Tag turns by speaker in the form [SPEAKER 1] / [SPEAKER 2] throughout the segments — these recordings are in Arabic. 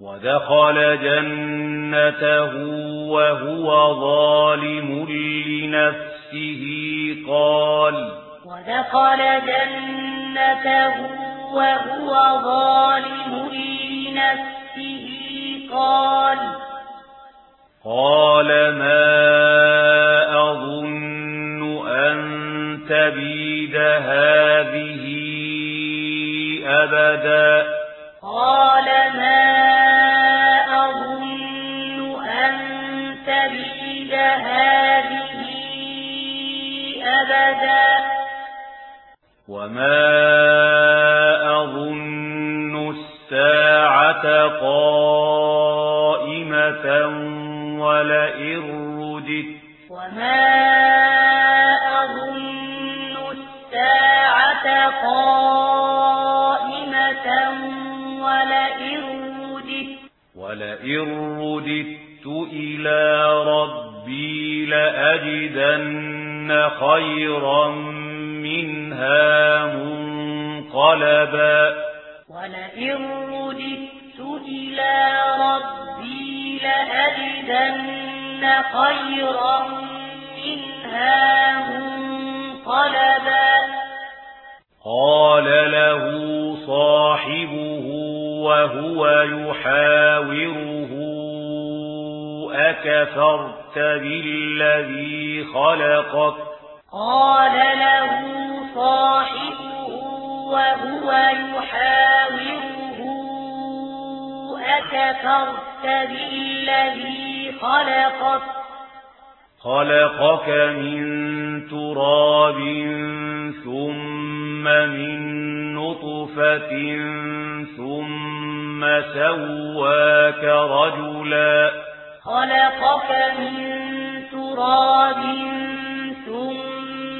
[SPEAKER 1] ودخل جنته وهو ظالم لنفسه. قال
[SPEAKER 2] ودخل جنته وهو ظالم لنفسه. قال
[SPEAKER 1] قال ما أظن أن تبيد هذه أبداً. وما أظن الساعة قائمة ولئن رجت
[SPEAKER 2] وما أظن الساعة قائمة ولئن رجت
[SPEAKER 1] ولئن رددت إلى ربي لأجدن خيرا مِّنْهَا منها منقلبا.
[SPEAKER 2] ولئن رجدت إلى ربي لأجدن خيرا منها منقلبا.
[SPEAKER 1] قال له صاحبه وهو يحاوره أكفرت بالذي خلقك؟
[SPEAKER 2] قال له صاحبه وهو يحاوره أكفرت بالذي خلقك؟
[SPEAKER 1] خلقك من تراب ثم من نطفة ثم سواك رجلا.
[SPEAKER 2] خلقك من تراب ثم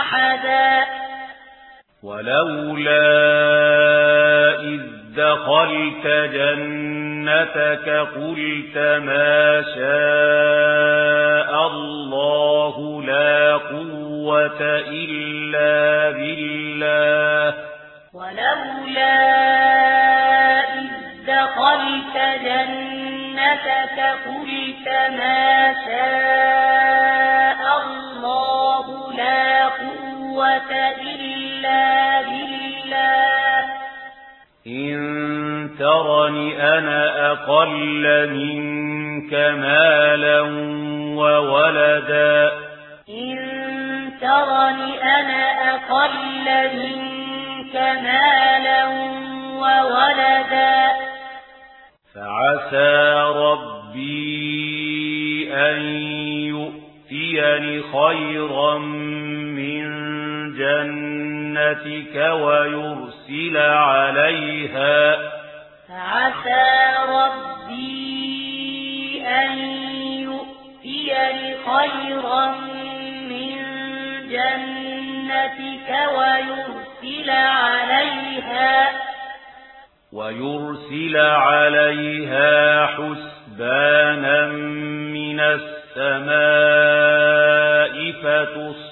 [SPEAKER 2] أحدا
[SPEAKER 1] ولولا إذ دخلت جنتك قلت ما شاء الله لا قوة إلا بالله
[SPEAKER 2] ولولا إذ دخلت جنتك قلت ما شاء
[SPEAKER 1] إن ترني أنا أقل منك مالا وولدا
[SPEAKER 2] إن ترني أنا أقل منك مالا وولدا
[SPEAKER 1] فعسى ربي أن يؤتيني خيرا من جنتك ويرسل عليها.
[SPEAKER 2] عسى ربي أن يؤتيني خيرا من جنتك ويرسل عليها.
[SPEAKER 1] ويرسل عليها حسبانا من السماء فتصبح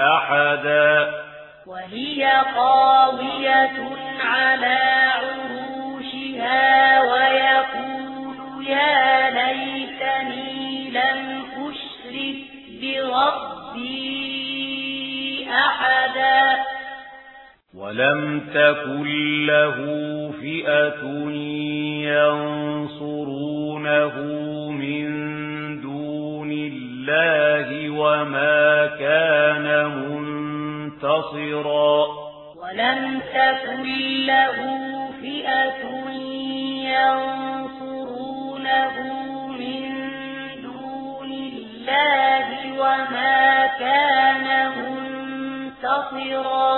[SPEAKER 1] أحدا.
[SPEAKER 2] وهي قاضية على عروشها ويقول يا ليتني لم أشرك بربي أحدا.
[SPEAKER 1] ولم تكن له فئة ينصرونه من دون الله وما كان منتصرا
[SPEAKER 2] ولم تكن له فئة ينصرونه من دون الله وما كان منتصرا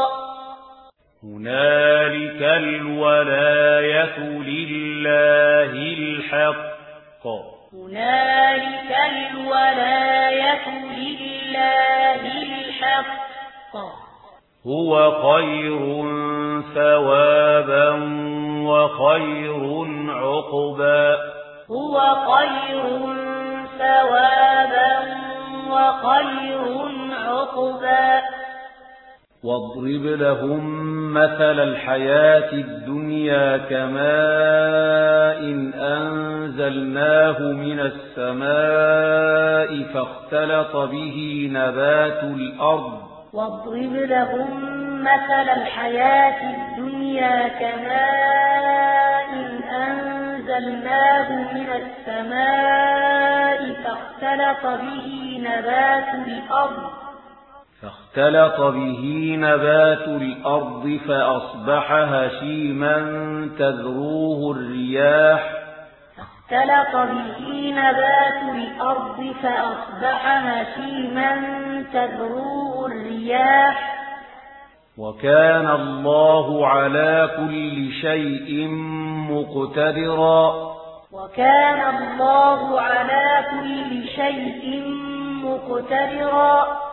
[SPEAKER 1] هنالك الولاية لله الحق
[SPEAKER 2] هنالك الولاية لله الحق.
[SPEAKER 1] هو خير ثوابا وخير عقبا.
[SPEAKER 2] هو خير ثوابا وخير عقبا.
[SPEAKER 1] واضرب لهم مثل الحياة الدنيا كماء إن أنزلناه من السماء فاختلط به نبات الأرض.
[SPEAKER 2] واضرب لهم مثل الحياة الدنيا كماء إن أنزلناه من السماء فاختلط به نبات الأرض.
[SPEAKER 1] اختلط به نبات الأرض فأصبح هشيما تذروه الرياح
[SPEAKER 2] اختلط به نبات الأرض فأصبح هشيما تذروه الرياح
[SPEAKER 1] وكان الله على كل شيء مقتدرا
[SPEAKER 2] وكان الله على كل شيء مقتدرا